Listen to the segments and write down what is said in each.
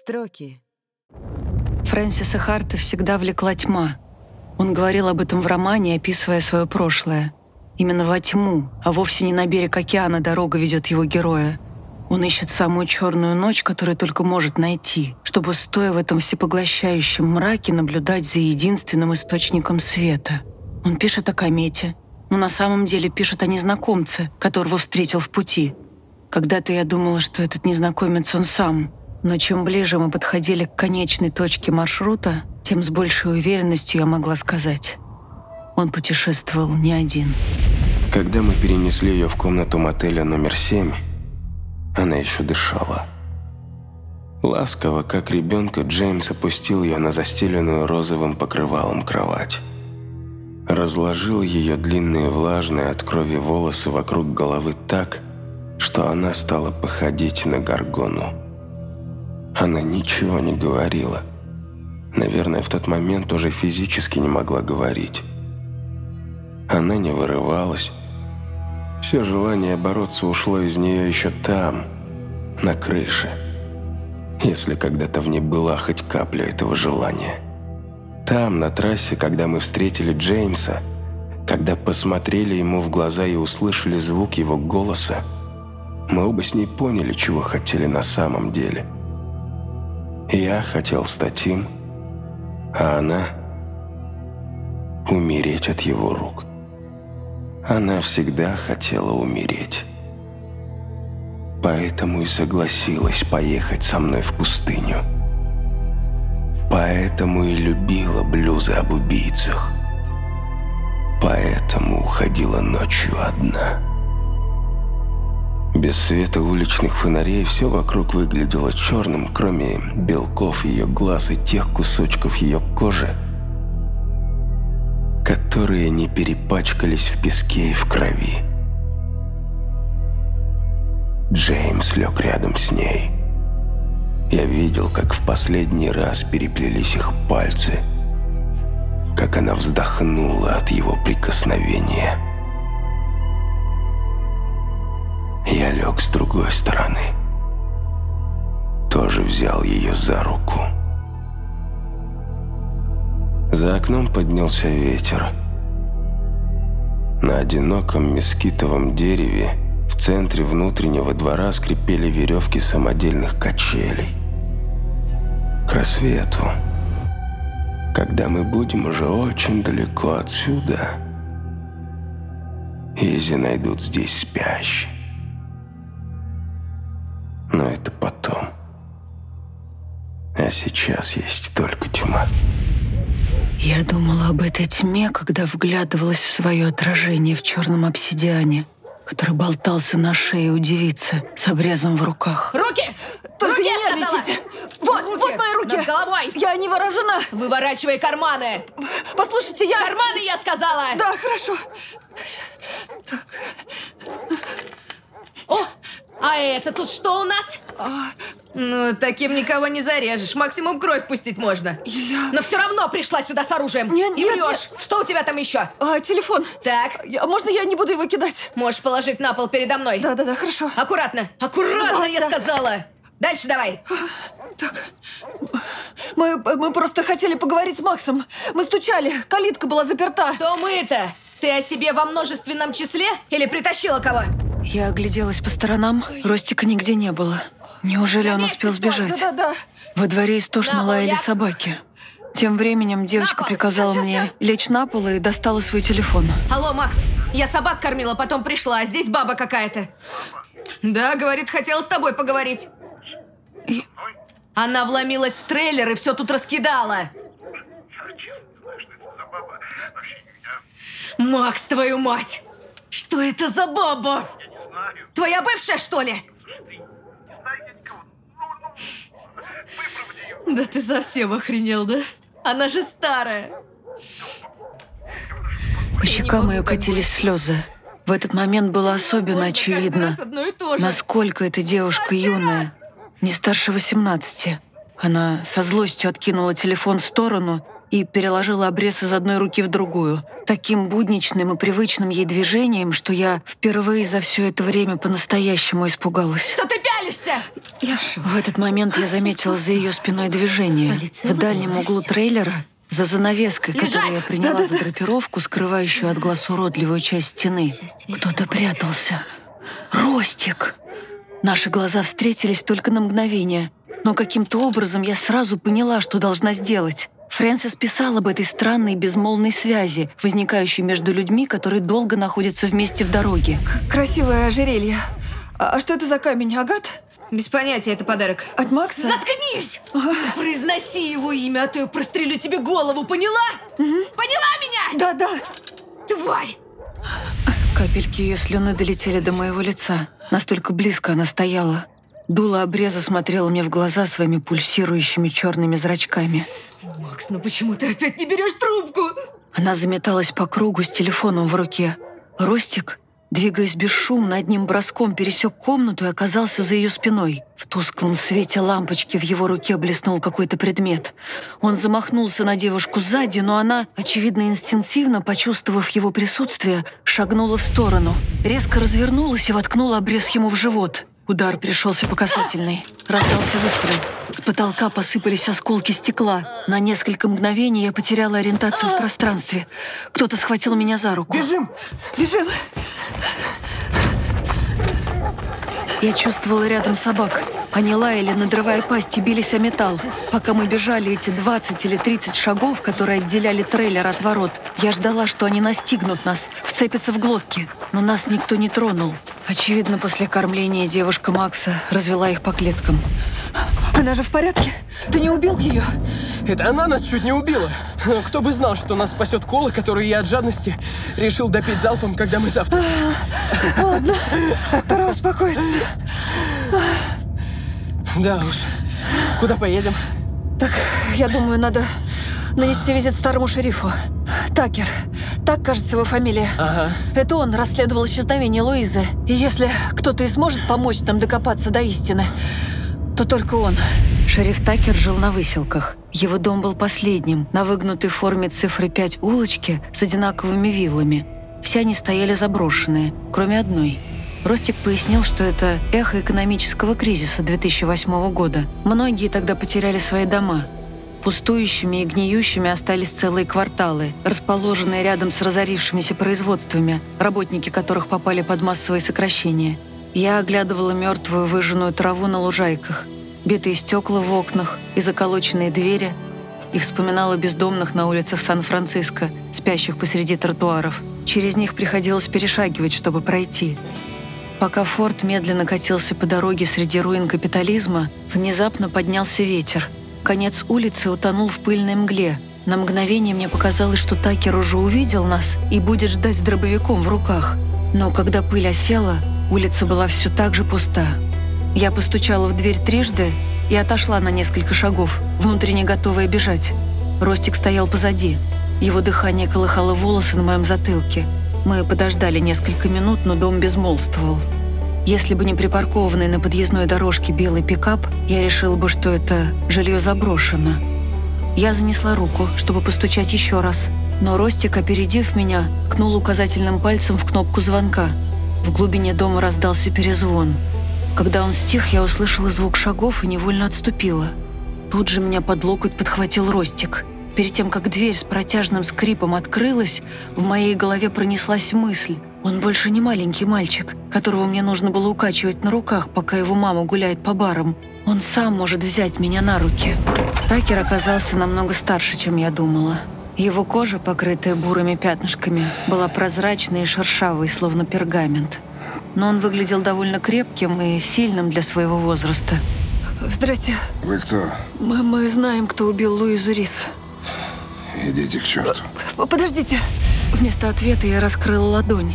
Строки. Фрэнсиса Харта всегда влекла тьма. Он говорил об этом в романе, описывая свое прошлое. Именно во тьму, а вовсе не на берег океана дорога ведет его героя. Он ищет самую черную ночь, которую только может найти, чтобы, стоя в этом всепоглощающем мраке, наблюдать за единственным источником света. Он пишет о комете, но на самом деле пишет о незнакомце, которого встретил в пути. Когда-то я думала, что этот незнакомец он сам, но чем ближе мы подходили к конечной точке маршрута, тем с большей уверенностью я могла сказать. Он путешествовал не один. Когда мы перенесли ее в комнату мотеля номер семь, она еще дышала. Ласково, как ребенка, Джеймс опустил ее на застеленную розовым покрывалом кровать. Разложил ее длинные влажные от крови волосы вокруг головы так, что она стала походить на горгону. Она ничего не говорила. Наверное, в тот момент уже физически не могла говорить. Она не вырывалась. Все желание бороться ушло из нее еще там, на крыше. Если когда-то в ней была хоть капля этого желания. Там, на трассе, когда мы встретили Джеймса, когда посмотрели ему в глаза и услышали звук его голоса, мы оба с ней поняли, чего хотели на самом деле – я хотел стать им, а она – умереть от его рук. Она всегда хотела умереть. Поэтому и согласилась поехать со мной в пустыню. Поэтому и любила блюзы об убийцах. Поэтому уходила ночью одна. Без света уличных фонарей все вокруг выглядело черным, кроме белков ее глаз и тех кусочков ее кожи, которые не перепачкались в песке и в крови. Джеймс лег рядом с ней. Я видел, как в последний раз переплелись их пальцы, как она вздохнула от его прикосновения – Я лег с другой стороны. Тоже взял ее за руку. За окном поднялся ветер. На одиноком мескитовом дереве в центре внутреннего двора скрипели веревки самодельных качелей. К рассвету, когда мы будем уже очень далеко отсюда, Изи найдут здесь спящий но это потом. А сейчас есть только тьма. Я думала об этой тьме, когда вглядывалась в свое отражение в черном обсидиане, который болтался на шее у девицы с обрезом в руках. Руки! Только руки, не нервничайте! Вот, руки! вот мои руки! Над головой! Я не вооружена! Выворачивай карманы! Послушайте, я... Карманы, я сказала! Да, хорошо. О, а это тут что у нас? Ну, таким никого не зарежешь. Максимум кровь пустить можно. Я... Но все равно пришла сюда с оружием. Не- И нет, врешь. Что у тебя там еще? А, телефон. Так, Я- можно я не буду его кидать? можешь положить на пол передо мной. Да-да-да, хорошо. Аккуратно. Аккуратно, Да, я да. сказала. Дальше давай. Мы, мы просто хотели поговорить с Максом. Мы стучали, калитка была заперта. Кто мы-то? Ты о себе во множественном числе или притащила кого? Я огляделась по сторонам, Ростика нигде не было. Неужели он успел сбежать? Во дворе истошно лаяли собаки. Тем временем девочка приказала мне лечь на пол и достала свой телефон. Алло, Макс, я собак кормила, потом пришла, а здесь баба какая-то. Да, говорит, хотела с тобой поговорить. И- Она вломилась в трейлер и все тут раскидала. Макс, твою мать! Что это за баба? Твоя бывшая, что ли? Да ты совсем охренел, да? Она же старая. По щекам ее катились слезы. В этот момент было особенно очевидно, насколько эта девушка юная, не старше 18. Она со злостью откинула телефон в сторону и переложила обрез из одной руки в другую, таким будничным и привычным ей движением, что я впервые за все это время по-настоящему испугалась. Что ты пялишься? В этот момент я заметила за ее спиной движение. В дальнем углу трейлера, за занавеской, Лежать! которую я приняла за драпировку, скрывающую от глаз уродливую часть стены, кто-то прятался. Ростик! Наши глаза встретились только на мгновение, но каким-то образом я сразу поняла, что должна сделать. Фрэнсис писал об этой странной безмолвной связи, возникающей между людьми, которые долго находятся вместе в дороге. Красивое ожерелье. А, а что это за камень, агат? Без понятия, это подарок. От Макса? Заткнись! Произноси его имя, а то я прострелю тебе голову, поняла? Поняла меня? Да-да. Тварь! Капельки ее слюны долетели до моего лица. Настолько близко она стояла. Дуло обреза смотрела мне в глаза своими пульсирующими черными зрачками. Макс, ну почему ты опять не берешь трубку? Она заметалась по кругу с телефоном в руке. Ростик, двигаясь бесшумно, одним броском пересек комнату и оказался за ее спиной. В тусклом свете лампочки в его руке блеснул какой-то предмет. Он замахнулся на девушку сзади, но она, очевидно инстинктивно, почувствовав его присутствие, шагнула в сторону. Резко развернулась и воткнула обрез ему в живот. Удар пришелся по касательной. Раздался выстрел. С потолка посыпались осколки стекла. На несколько мгновений я потеряла ориентацию в пространстве. Кто-то схватил меня за руку. Бежим! Бежим! Я чувствовала рядом собак. Они лаяли, надрывая пасти, бились о металл. Пока мы бежали эти 20 или 30 шагов, которые отделяли трейлер от ворот, я ждала, что они настигнут нас, вцепятся в глотки. Но нас никто не тронул. Очевидно, после кормления девушка Макса развела их по клеткам. Она же в порядке? Ты не убил ее? Это она нас чуть не убила. Но Кто бы знал, что нас спасет кола, которую я от жадности решил допить залпом, когда мы завтра... Ладно, пора успокоиться. Да уж. Куда поедем? Так, я думаю, надо нанести визит старому шерифу. Такер. Так, кажется, его фамилия. Ага. Это он расследовал исчезновение Луизы. И если кто-то и сможет помочь нам докопаться до истины, то только он. Шериф Такер жил на выселках. Его дом был последним, на выгнутой форме цифры 5 улочке с одинаковыми виллами. Все они стояли заброшенные, кроме одной. Ростик пояснил, что это эхо экономического кризиса 2008 года. Многие тогда потеряли свои дома. Пустующими и гниющими остались целые кварталы, расположенные рядом с разорившимися производствами, работники которых попали под массовые сокращения. Я оглядывала мертвую выжженную траву на лужайках, битые стекла в окнах и заколоченные двери, и вспоминала бездомных на улицах Сан-Франциско, спящих посреди тротуаров. Через них приходилось перешагивать, чтобы пройти. Пока Форд медленно катился по дороге среди руин капитализма, внезапно поднялся ветер. Конец улицы утонул в пыльной мгле. На мгновение мне показалось, что Такер уже увидел нас и будет ждать с дробовиком в руках. Но когда пыль осела, улица была все так же пуста. Я постучала в дверь трижды и отошла на несколько шагов, внутренне готовая бежать. Ростик стоял позади. Его дыхание колыхало волосы на моем затылке. Мы подождали несколько минут, но дом безмолвствовал. Если бы не припаркованный на подъездной дорожке белый пикап, я решила бы, что это жилье заброшено. Я занесла руку, чтобы постучать еще раз, но Ростик, опередив меня, ткнул указательным пальцем в кнопку звонка. В глубине дома раздался перезвон. Когда он стих, я услышала звук шагов и невольно отступила. Тут же меня под локоть подхватил Ростик. Перед тем, как дверь с протяжным скрипом открылась, в моей голове пронеслась мысль. Он больше не маленький мальчик, которого мне нужно было укачивать на руках, пока его мама гуляет по барам. Он сам может взять меня на руки. Такер оказался намного старше, чем я думала. Его кожа, покрытая бурыми пятнышками, была прозрачной и шершавой, словно пергамент. Но он выглядел довольно крепким и сильным для своего возраста. Здрасте. Вы кто? Мы, мы знаем, кто убил Луизу Рис. Идите к черту. Подождите. Вместо ответа я раскрыла ладонь.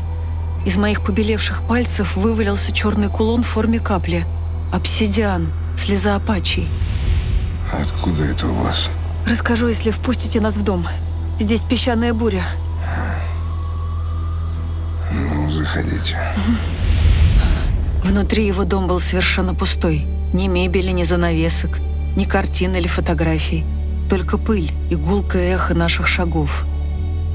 Из моих побелевших пальцев вывалился черный кулон в форме капли. Обсидиан, слеза апачей. Откуда это у вас? Расскажу, если впустите нас в дом. Здесь песчаная буря. Ну, заходите. Внутри его дом был совершенно пустой. Ни мебели, ни занавесок, ни картин или фотографий. Только пыль и гулкое эхо наших шагов.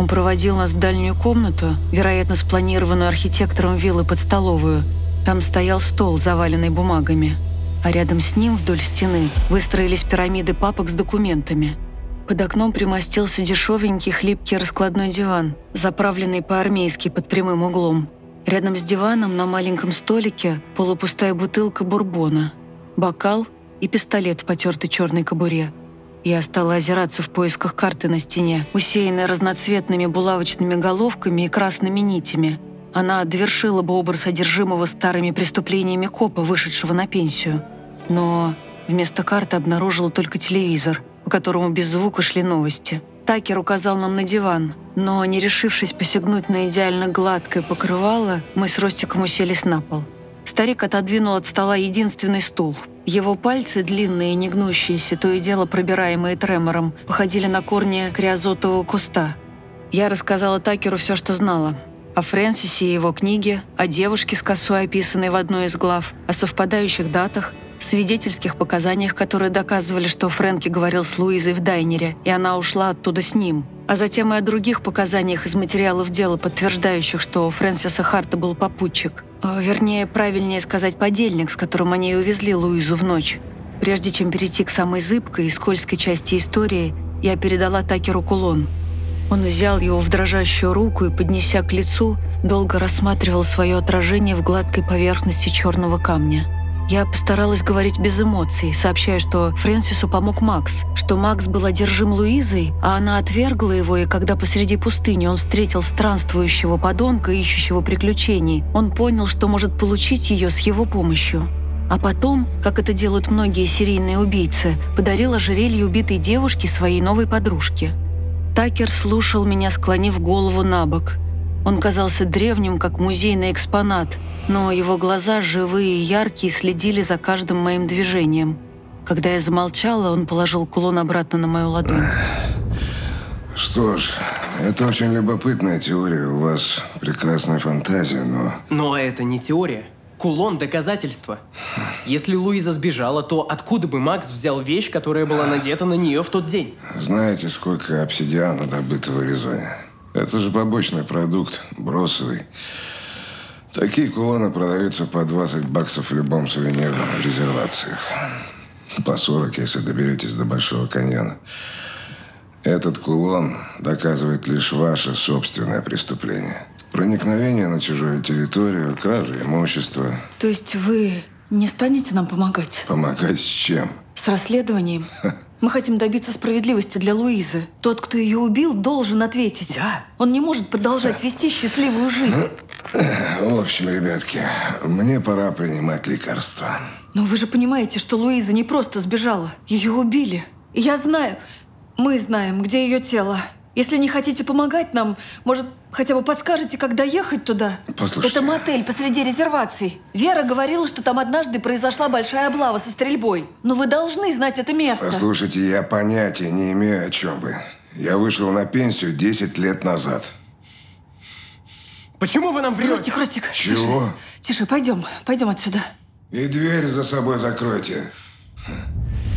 Он проводил нас в дальнюю комнату, вероятно, спланированную архитектором виллы под столовую. Там стоял стол, заваленный бумагами. А рядом с ним, вдоль стены, выстроились пирамиды папок с документами. Под окном примостился дешевенький хлипкий раскладной диван, заправленный по-армейски под прямым углом. Рядом с диваном на маленьком столике полупустая бутылка бурбона, бокал и пистолет в потертой черной кобуре. Я стала озираться в поисках карты на стене, усеянной разноцветными булавочными головками и красными нитями. Она довершила бы образ одержимого старыми преступлениями копа, вышедшего на пенсию. Но вместо карты обнаружила только телевизор, по которому без звука шли новости. Такер указал нам на диван, но, не решившись посягнуть на идеально гладкое покрывало, мы с Ростиком уселись на пол. Старик отодвинул от стола единственный стул. Его пальцы, длинные и негнущиеся, то и дело пробираемые тремором, походили на корни криозотового куста. Я рассказала Такеру все, что знала. О Фрэнсисе и его книге, о девушке с косой, описанной в одной из глав, о совпадающих датах, свидетельских показаниях, которые доказывали, что Фрэнки говорил с Луизой в дайнере, и она ушла оттуда с ним, а затем и о других показаниях из материалов дела, подтверждающих, что Фрэнсиса Харта был попутчик. Э, Вернее, правильнее сказать, подельник, с которым они и увезли Луизу в ночь. Прежде чем перейти к самой зыбкой и скользкой части истории, я передала Такеру кулон. Он взял его в дрожащую руку и, поднеся к лицу, долго рассматривал свое отражение в гладкой поверхности черного камня. Я постаралась говорить без эмоций, сообщая, что Фрэнсису помог Макс, что Макс был одержим Луизой, а она отвергла его, и когда посреди пустыни он встретил странствующего подонка, ищущего приключений, он понял, что может получить ее с его помощью. А потом, как это делают многие серийные убийцы, подарил ожерелье убитой девушке своей новой подружке. Такер слушал меня, склонив голову на бок. Он казался древним, как музейный экспонат, но его глаза, живые и яркие, следили за каждым моим движением. Когда я замолчала, он положил кулон обратно на мою ладонь. Что ж, это очень любопытная теория. У вас прекрасная фантазия, но... Но это не теория. Кулон – доказательство. Если Луиза сбежала, то откуда бы Макс взял вещь, которая была надета на нее в тот день? Знаете, сколько обсидиана добыто в Аризоне? Это же побочный продукт, бросовый. Такие кулоны продаются по 20 баксов в любом сувенирном резервациях. По 40, если доберетесь до Большого каньона. Этот кулон доказывает лишь ваше собственное преступление. Проникновение на чужую территорию, кража имущества. То есть вы не станете нам помогать? Помогать с чем? С расследованием? Мы хотим добиться справедливости для Луизы. Тот, кто ее убил, должен ответить. Да. Он не может продолжать вести счастливую жизнь. В общем, ребятки, мне пора принимать лекарства. Но вы же понимаете, что Луиза не просто сбежала. Ее убили. И я знаю, мы знаем, где ее тело. Если не хотите помогать нам, может, хотя бы подскажете, как доехать туда? Послушайте. Это мотель посреди резерваций. Вера говорила, что там однажды произошла большая облава со стрельбой. Но вы должны знать это место. Послушайте, я понятия не имею, о чем вы. Я вышел на пенсию 10 лет назад. Почему вы нам врете? Ростик, Ростик. Чего? Тише, тише, пойдем, пойдем отсюда. И дверь за собой закройте.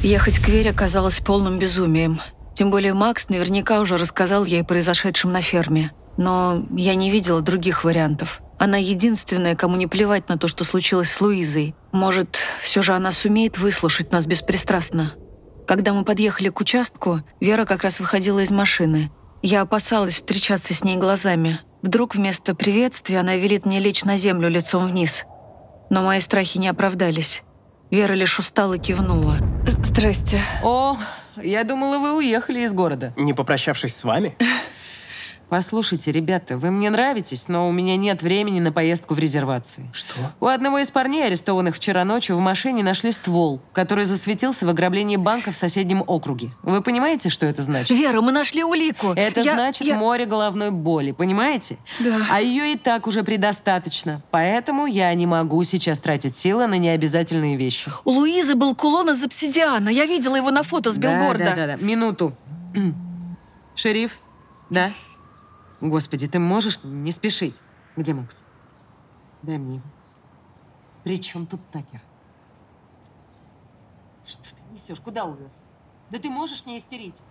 Ехать к Вере казалось полным безумием. Тем более Макс наверняка уже рассказал ей о произошедшем на ферме. Но я не видела других вариантов. Она единственная, кому не плевать на то, что случилось с Луизой. Может, все же она сумеет выслушать нас беспристрастно. Когда мы подъехали к участку, Вера как раз выходила из машины. Я опасалась встречаться с ней глазами. Вдруг вместо приветствия она велит мне лечь на землю лицом вниз. Но мои страхи не оправдались. Вера лишь устало кивнула. «Здрасте». О, я думала, вы уехали из города. Не попрощавшись с вами? Послушайте, ребята, вы мне нравитесь, но у меня нет времени на поездку в резервации. Что? У одного из парней, арестованных вчера ночью, в машине нашли ствол, который засветился в ограблении банка в соседнем округе. Вы понимаете, что это значит? Вера, мы нашли улику. Это Я- значит я- море головной боли, понимаете? Да. А ее и так уже предостаточно. Поэтому я не могу сейчас тратить силы на необязательные вещи. У Луизы был кулон из обсидиана. Я видела его на фото с билборда. Да, да, да, да. Минуту. Шериф? Да? Господи, ты можешь не спешить? Где Макс? Дай мне. его. При чем тут Такер? Что ты несешь? Куда увез? Да ты можешь не истерить?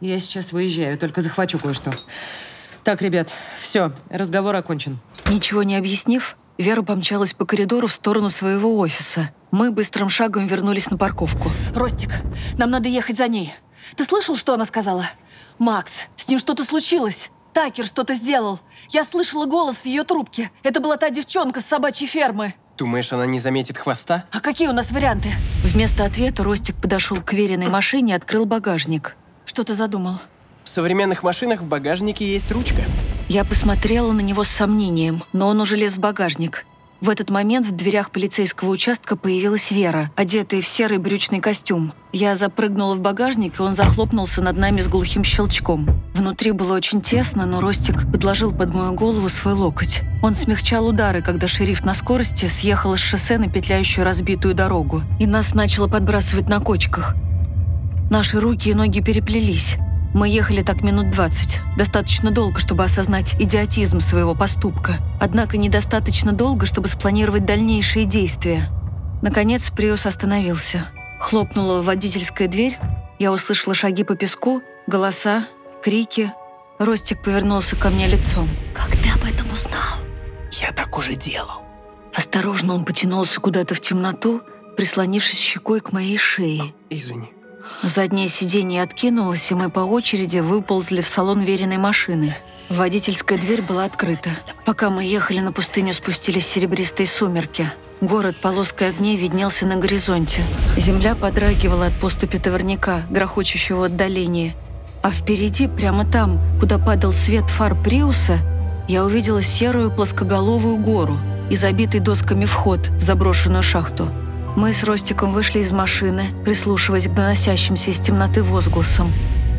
Я сейчас выезжаю, только захвачу кое-что. Так, ребят, все, разговор окончен. Ничего не объяснив, Вера помчалась по коридору в сторону своего офиса. Мы быстрым шагом вернулись на парковку. Ростик, нам надо ехать за ней. Ты слышал, что она сказала? Макс, с ним что-то случилось. Такер что-то сделал. Я слышала голос в ее трубке. Это была та девчонка с собачьей фермы. Думаешь, она не заметит хвоста? А какие у нас варианты? Вместо ответа Ростик подошел к Вериной машине и открыл багажник. Что ты задумал? В современных машинах в багажнике есть ручка. Я посмотрела на него с сомнением, но он уже лез в багажник. В этот момент в дверях полицейского участка появилась Вера, одетая в серый брючный костюм. Я запрыгнула в багажник, и он захлопнулся над нами с глухим щелчком. Внутри было очень тесно, но Ростик подложил под мою голову свой локоть. Он смягчал удары, когда шериф на скорости съехал с шоссе на петляющую разбитую дорогу, и нас начало подбрасывать на кочках. Наши руки и ноги переплелись. Мы ехали так минут двадцать. Достаточно долго, чтобы осознать идиотизм своего поступка. Однако недостаточно долго, чтобы спланировать дальнейшие действия. Наконец, Приус остановился. Хлопнула водительская дверь. Я услышала шаги по песку, голоса, крики. Ростик повернулся ко мне лицом. Как ты об этом узнал? Я так уже делал. Осторожно он потянулся кудато в темноту, прислонившись щекой к моей шее. Извини. Заднее сиденье откинулось, и мы по очереди выползли в салон веренной машины. Водительская дверь была открыта. Пока мы ехали на пустыню, спустились серебристые сумерки. Город полоской огней виднелся на горизонте. Земля подрагивала от поступи товарняка, грохочущего в отдалении. А впереди, прямо там, куда падал свет фар Приуса, я увидела серую плоскоголовую гору и забитый досками вход в заброшенную шахту. Мы с Ростиком вышли из машины, прислушиваясь к доносящимся из темноты возгласам.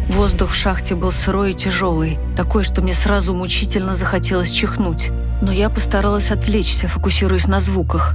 Воздух в шахте был сырой и тяжелый, такой, что мне сразу мучительно захотелось чихнуть. Но я постаралась отвлечься, фокусируясь на звуках.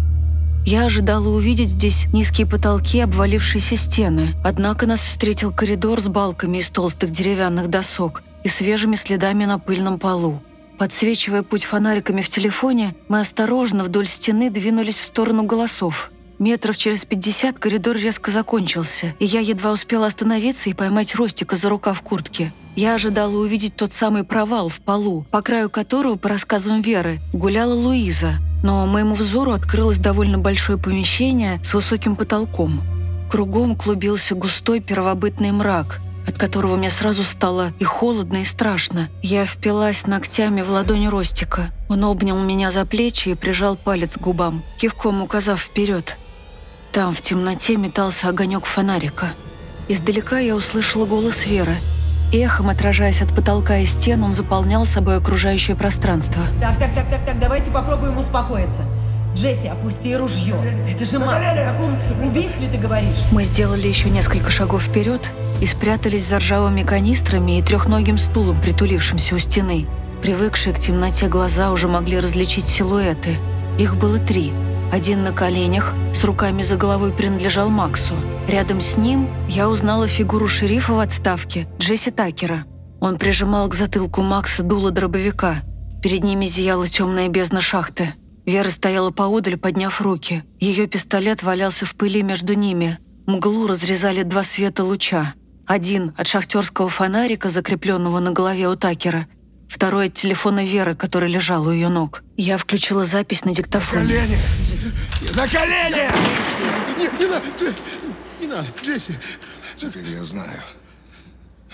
Я ожидала увидеть здесь низкие потолки и обвалившиеся стены, однако нас встретил коридор с балками из толстых деревянных досок и свежими следами на пыльном полу. Подсвечивая путь фонариками в телефоне, мы осторожно вдоль стены двинулись в сторону голосов. Метров через пятьдесят коридор резко закончился, и я едва успела остановиться и поймать Ростика за рукав куртки. Я ожидала увидеть тот самый провал в полу, по краю которого, по рассказам Веры, гуляла Луиза. Но моему взору открылось довольно большое помещение с высоким потолком. Кругом клубился густой первобытный мрак, от которого мне сразу стало и холодно, и страшно. Я впилась ногтями в ладонь Ростика. Он обнял меня за плечи и прижал палец к губам, кивком указав вперед. Там в темноте метался огонек фонарика. Издалека я услышала голос Веры. Эхом, отражаясь от потолка и стен, он заполнял собой окружающее пространство. Так, так, так, так, так, давайте попробуем успокоиться. Джесси, опусти ружье. Это же Макс. О каком убийстве ты говоришь? Мы сделали еще несколько шагов вперед и спрятались за ржавыми канистрами и трехногим стулом, притулившимся у стены. Привыкшие к темноте глаза уже могли различить силуэты. Их было три – один на коленях, с руками за головой принадлежал Максу. Рядом с ним я узнала фигуру шерифа в отставке, Джесси Такера. Он прижимал к затылку Макса дуло дробовика. Перед ними зияла темная бездна шахты. Вера стояла поодаль, подняв руки. Ее пистолет валялся в пыли между ними. Мглу разрезали два света луча. Один от шахтерского фонарика, закрепленного на голове у Такера, Второй от телефона Веры, который лежал у ее ног. Я включила запись на диктофоне. На колени! На колени! Нет, не надо! Не надо, Джесси! Теперь я знаю,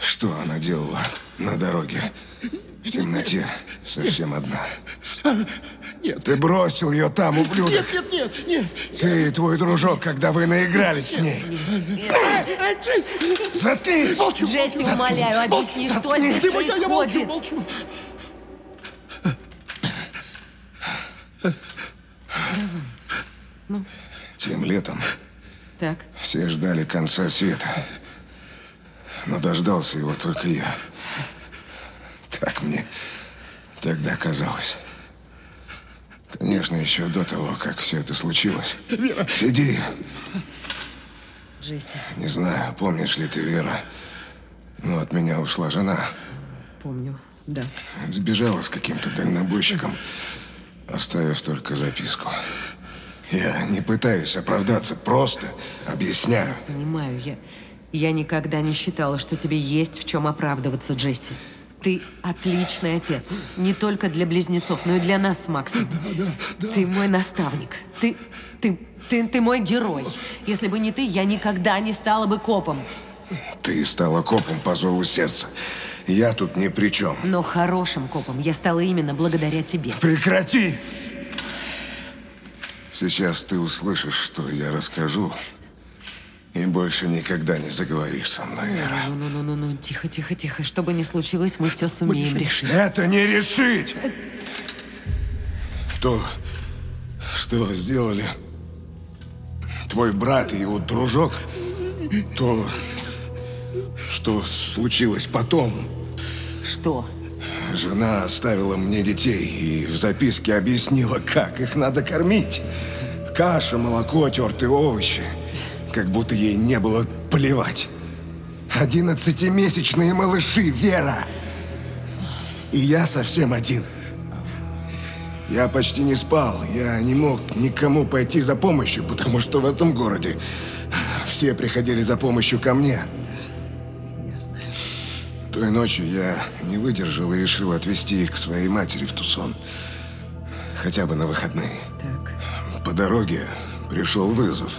что она делала на дороге. В темноте, совсем одна. Нет. Ты бросил ее там, ублюдок. Нет, нет, нет, нет. Ты и твой дружок, когда вы наигрались с ней. Джесси! Заткнись! Молчу, Джесси, умоляю, объясни, что здесь происходит. Я молчу, молчу. Ну. Тем летом так. все ждали конца света. Но дождался его только я. Так мне тогда казалось. Конечно, еще до того, как все это случилось. Вера. Сиди. Джесси. Не знаю, помнишь ли ты, Вера, но от меня ушла жена. Помню, да. Сбежала с каким-то дальнобойщиком, оставив только записку. Я не пытаюсь оправдаться, просто объясняю. Понимаю, я... Я никогда не считала, что тебе есть в чем оправдываться, Джесси. Ты отличный отец. Не только для близнецов, но и для нас с Максом. Ты мой наставник. Ты, ты, ты, ты мой герой. Если бы не ты, я никогда не стала бы копом. Ты стала копом по зову сердца. Я тут ни при чем. Но хорошим копом я стала именно благодаря тебе. Прекрати! Сейчас ты услышишь, что я расскажу, и больше никогда не заговоришь со мной, Вера. Ну-ну-ну-ну, тихо, тихо, тихо. Что бы ни случилось, мы все сумеем решить. Это не решить! То, что сделали твой брат и его дружок, то, что случилось потом. Что? Жена оставила мне детей и в записке объяснила, как их надо кормить. Каша, молоко, тертые овощи. Как будто ей не было плевать. Одиннадцатимесячные малыши, Вера. И я совсем один. Я почти не спал. Я не мог никому пойти за помощью, потому что в этом городе все приходили за помощью ко мне. Той ночью я не выдержал и решил отвезти их к своей матери в Тусон. Хотя бы на выходные. Так. По дороге пришел вызов.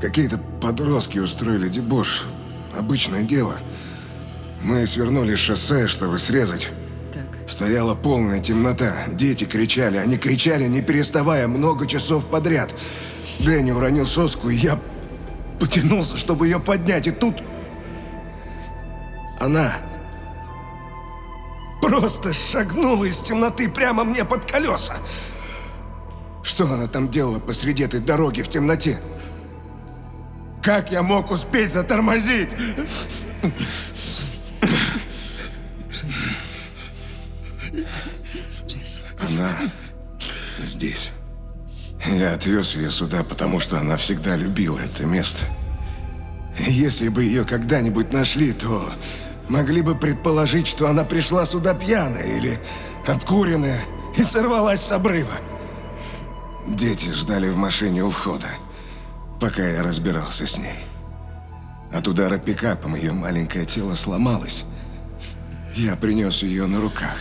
Какие-то подростки устроили дебош. Обычное дело. Мы свернули с шоссе, чтобы срезать. Так. Стояла полная темнота. Дети кричали. Они кричали, не переставая, много часов подряд. Дэнни уронил соску, и я потянулся, чтобы ее поднять. И тут... Она просто шагнула из темноты прямо мне под колеса. Что она там делала посреди этой дороги в темноте? Как я мог успеть затормозить? Джесси. Джесси. Джесси. Она здесь. Я отвез ее сюда, потому что она всегда любила это место. Если бы ее когда-нибудь нашли, то могли бы предположить, что она пришла сюда пьяная или обкуренная и сорвалась с обрыва. Дети ждали в машине у входа, пока я разбирался с ней. От удара пикапом ее маленькое тело сломалось. Я принес ее на руках.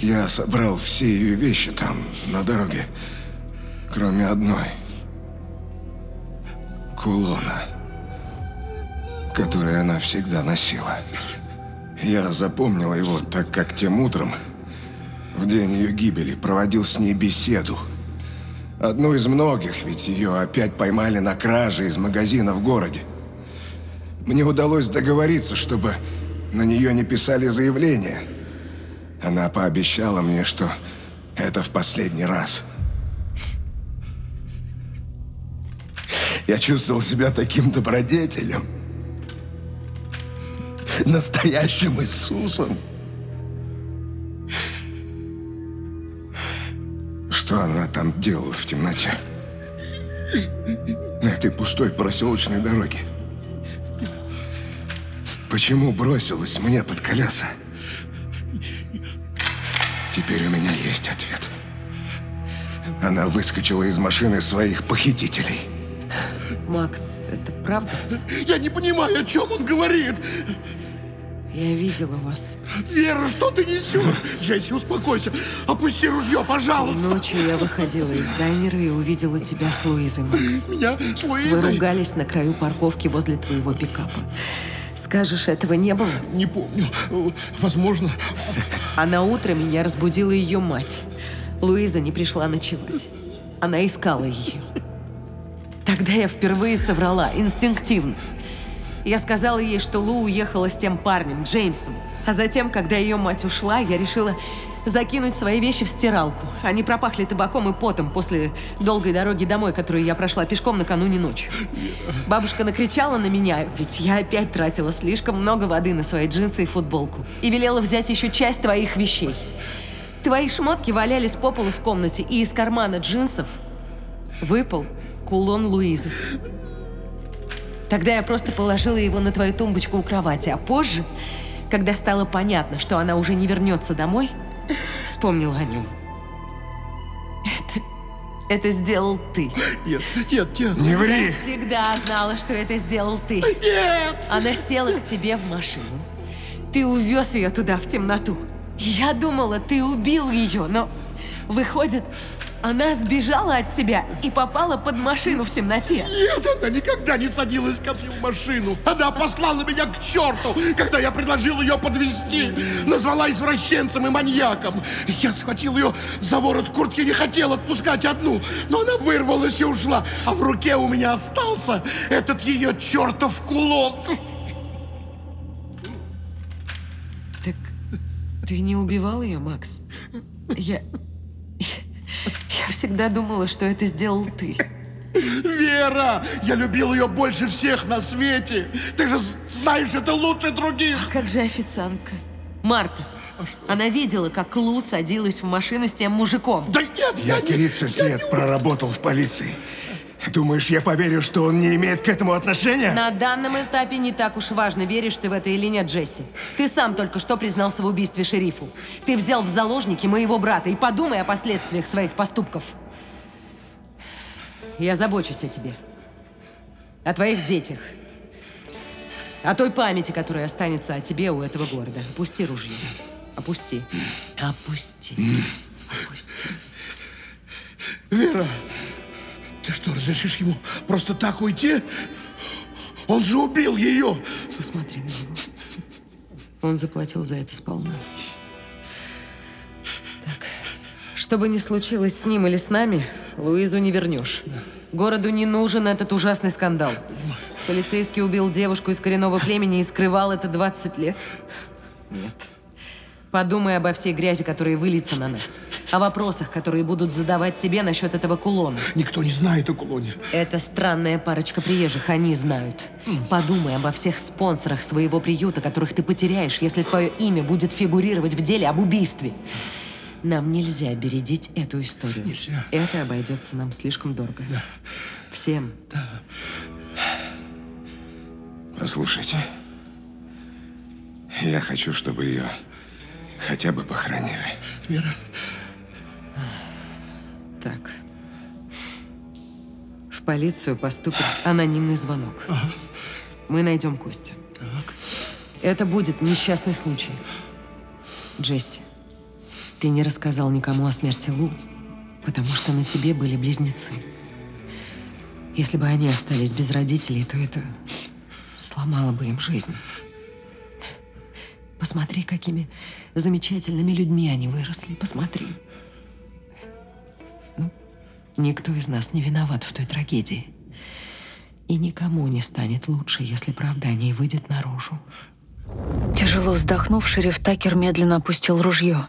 Я собрал все ее вещи там, на дороге, кроме одной. Кулона, который она всегда носила. Я запомнил его, так как тем утром, в день ее гибели, проводил с ней беседу. Одну из многих, ведь ее опять поймали на краже из магазина в городе. Мне удалось договориться, чтобы на нее не писали заявление. Она пообещала мне, что это в последний раз. Я чувствовал себя таким добродетелем. Настоящим Иисусом. Что она там делала в темноте? На этой пустой проселочной дороге? Почему бросилась мне под колеса? Теперь у меня есть ответ. Она выскочила из машины своих похитителей. Макс, это правда? Я не понимаю, о чем он говорит. Я видела вас. Вера, что ты несешь? Джесси, успокойся. Опусти ружье, пожалуйста. Ночью я выходила из дайнера и увидела тебя с Луизой, Макс. Меня с Вы Луизой? ругались на краю парковки возле твоего пикапа. Скажешь, этого не было? Не помню. Возможно. А на утро меня разбудила ее мать. Луиза не пришла ночевать. Она искала ее. Тогда я впервые соврала, инстинктивно. Я сказала ей, что Лу уехала с тем парнем, Джеймсом. А затем, когда ее мать ушла, я решила закинуть свои вещи в стиралку. Они пропахли табаком и потом после долгой дороги домой, которую я прошла пешком накануне ночью. Бабушка накричала на меня, ведь я опять тратила слишком много воды на свои джинсы и футболку. И велела взять еще часть твоих вещей. Твои шмотки валялись по полу в комнате, и из кармана джинсов выпал кулон Луизы. Тогда я просто положила его на твою тумбочку у кровати, а позже, когда стало понятно, что она уже не вернется домой, вспомнила о нем. Это... Это сделал ты. Нет, нет, нет. Не ври! Всегда знала, что это сделал ты. Нет! Она села к тебе в машину. Ты увез ее туда, в темноту. Я думала, ты убил ее, но... Выходит, она сбежала от тебя и попала под машину в темноте. Нет, она никогда не садилась ко мне в машину. Она послала меня к черту, когда я предложил ее подвести. Назвала извращенцем и маньяком. Я схватил ее за ворот куртки, не хотел отпускать одну. Но она вырвалась и ушла. А в руке у меня остался этот ее чертов кулон. Так ты не убивал ее, Макс? Я... Я всегда думала, что это сделал ты. Вера, я любил ее больше всех на свете. Ты же знаешь это лучше других. Как же официантка? Марта. Она видела, как Лу садилась в машину с тем мужиком. Да нет, Я я не- 30 лет проработал в полиции. Думаешь, я поверю, что он не имеет к этому отношения? На данном этапе не так уж важно, веришь ты в это или нет, Джесси. Ты сам только что признался в убийстве шерифу. Ты взял в заложники моего брата и подумай о последствиях своих поступков. Я забочусь о тебе. О твоих детях. О той памяти, которая останется о тебе у этого города. Опусти ружье. Опусти. Опусти. Опусти. Вера, ты что, разрешишь ему просто так уйти? Он же убил ее. Посмотри на него. Он заплатил за это сполна. Так, что бы ни случилось с ним или с нами, Луизу не вернешь. Городу не нужен этот ужасный скандал. Полицейский убил девушку из коренного племени и скрывал это 20 лет. Нет. Подумай обо всей грязи, которая выльется на нас. О вопросах, которые будут задавать тебе насчет этого кулона. Никто не знает о кулоне. Это странная парочка приезжих, они знают. Подумай обо всех спонсорах своего приюта, которых ты потеряешь, если твое имя будет фигурировать в деле об убийстве. Нам нельзя бередить эту историю. Нельзя. Это обойдется нам слишком дорого. Всем. Послушайте, я хочу, чтобы ее хотя бы похоронили. Вера, Так. В полицию поступит анонимный звонок. Мы найдем Костя. так. Это будет несчастный случай. Джесси, ты не рассказал никому о смерти Лу, потому что на тебе были близнецы. Если бы они остались без родителей, то это сломало бы им жизнь. Посмотри, какими замечательными людьми они выросли. Посмотри. Ну, никто из нас не виноват в той трагедии. И никому не станет лучше, если правда о ней выйдет наружу. Тяжело вздохнув, шериф Такер медленно опустил ружье.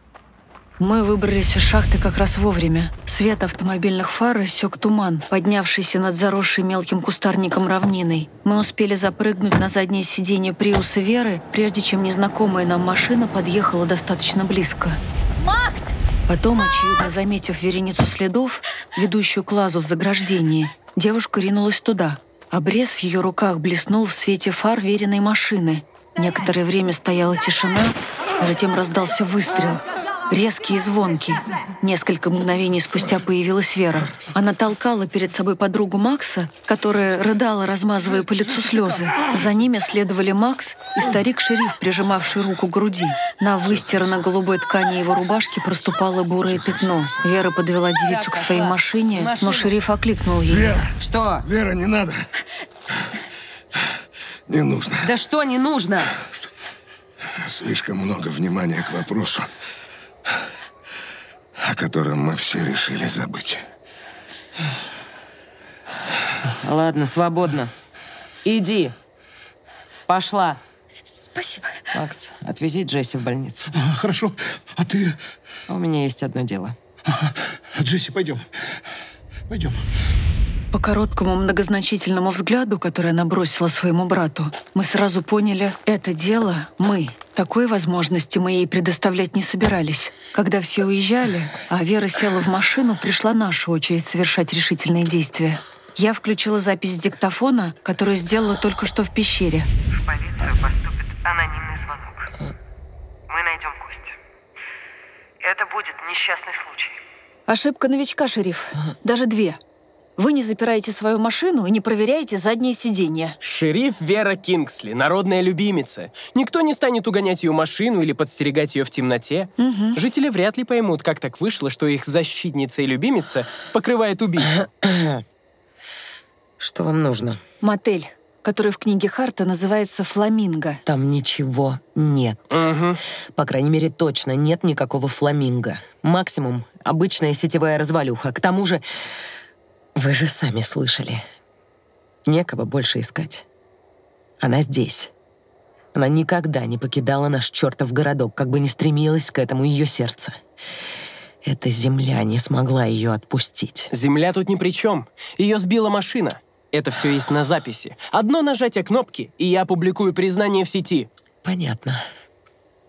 Мы выбрались из шахты как раз вовремя. Свет автомобильных фар рассек туман, поднявшийся над заросшей мелким кустарником равниной. Мы успели запрыгнуть на заднее сиденье Приуса Веры, прежде чем незнакомая нам машина подъехала достаточно близко. Макс! Потом, очевидно заметив вереницу следов, ведущую к лазу в заграждении, девушка ринулась туда. Обрез в ее руках блеснул в свете фар веренной машины. Некоторое время стояла тишина, а затем раздался выстрел. Резкий и звонкий. Несколько мгновений спустя появилась Вера. Она толкала перед собой подругу Макса, которая рыдала, размазывая по лицу слезы. За ними следовали Макс и старик-шериф, прижимавший руку к груди. На выстиранной голубой ткани его рубашки проступало бурое пятно. Вера подвела девицу к своей машине, но шериф окликнул ее. Вера, Что? Вера, не надо. Не нужно. Да что не нужно? Слишком много внимания к вопросу, о котором мы все решили забыть. Ладно, свободно. Иди. Пошла. Спасибо. Макс, отвези Джесси в больницу. А, хорошо. А ты... У меня есть одно дело. Джесси, пойдем. Пойдем. По короткому многозначительному взгляду, который она бросила своему брату, мы сразу поняли, это дело мы. Такой возможности мы ей предоставлять не собирались. Когда все уезжали, а Вера села в машину, пришла наша очередь совершать решительные действия. Я включила запись диктофона, которую сделала только что в пещере. В полицию поступит анонимный звонок. Мы найдем Костя. Это будет несчастный случай. Ошибка новичка, шериф. Даже две. Вы не запираете свою машину и не проверяете задние сиденья. Шериф Вера Кингсли, народная любимица. Никто не станет угонять ее машину или подстерегать ее в темноте. Жители вряд ли поймут, как так вышло, что их защитница и любимица покрывает убийцу. Что вам нужно? Мотель, который в книге Харта называется «Фламинго». Там ничего нет. По крайней мере, точно нет никакого фламинго. Максимум — обычная сетевая развалюха. К тому же, вы же сами слышали. Некого больше искать. Она здесь. Она никогда не покидала наш чертов городок, как бы ни стремилась к этому ее сердце. Эта земля не смогла ее отпустить. Земля тут ни при чем. Ее сбила машина. Это все есть на записи. Одно нажатие кнопки, и я опубликую признание в сети. Понятно.